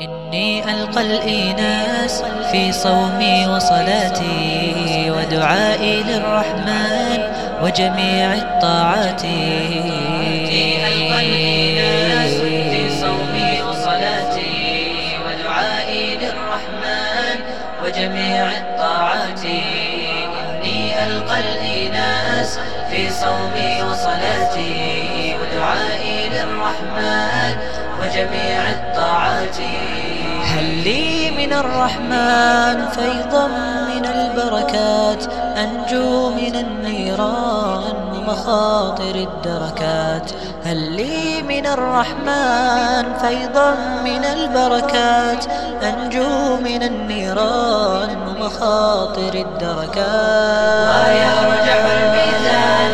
إني ألقى الإناس في صومي وصلاتي ودعائي للرحمن وجميع الطاعات. إني ألقى الإناس في صومي وصلاتي ودعائي للرحمن وجميع الطاعات. إني ألقى الإناس في صومي وصلاتي ودعائي للرحمن وجميع الطاعات. من الرحمن فيضا من البركات أنجو من النيران ومخاطر الدركات. هل لي من الرحمن فيضا من البركات أنجو من النيران ومخاطر الدركات. ويرجح الميزان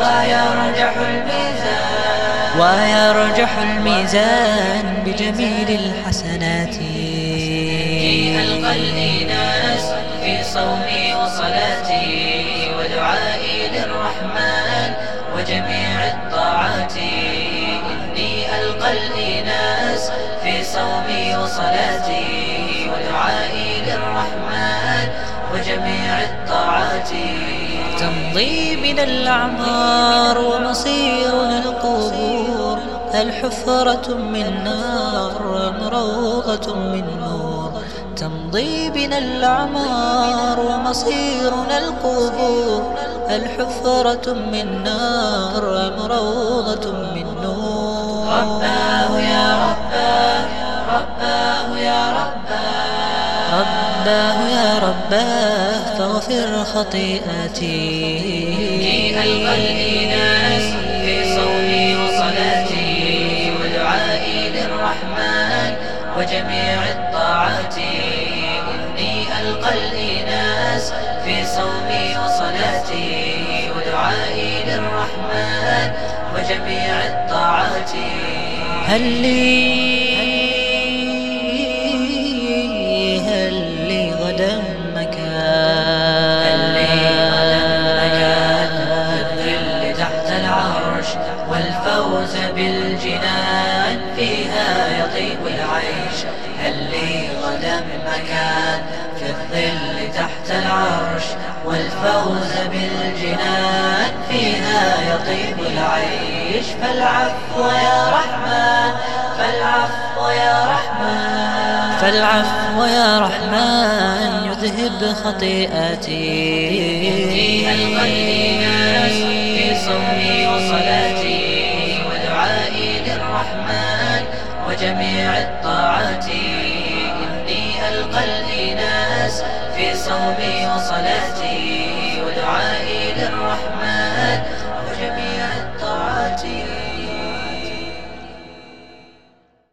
ويرجح الميزان. ويرجح الميزان بجميل الحسنات. ألقى الإناس في صومي وصلاتي ودعائي للرحمن وجميع الطاعات. إني ألقى الإناس في صومي وصلاتي ودعائي للرحمن وجميع الطاعات. تمضي من الأعمار ومصيرنا القبور. الحفرة من نار أم روضة من نور. تمضي بنا الأعمار ومصيرنا القبور. الحفرة من نار أم روضة من نور. رباه يا رباه رباه يا رباه. رباه يا رباه فاغفر خطيئتي ألقى الإناس في صومي وصلاتي. ودعائي للرحمن وجميع الطاعات في صومي وصلاتي ودعائي للرحمن وجميع الطاعات. هل لي هل لي غدا مكان؟ هل لي غدا مكان؟ في الظل تحت العرش والفوز فيها يطيب العيش. فالعفو يا رحمن فالعفو يا رحمن. فالعفو يا رحمن يذهب خطيئتي. ألقى الإناس في صومي وصلاتي. ودعائي للرحمن وجميع الطاعات. إني ألقى الإناس في صومي وصلاتي.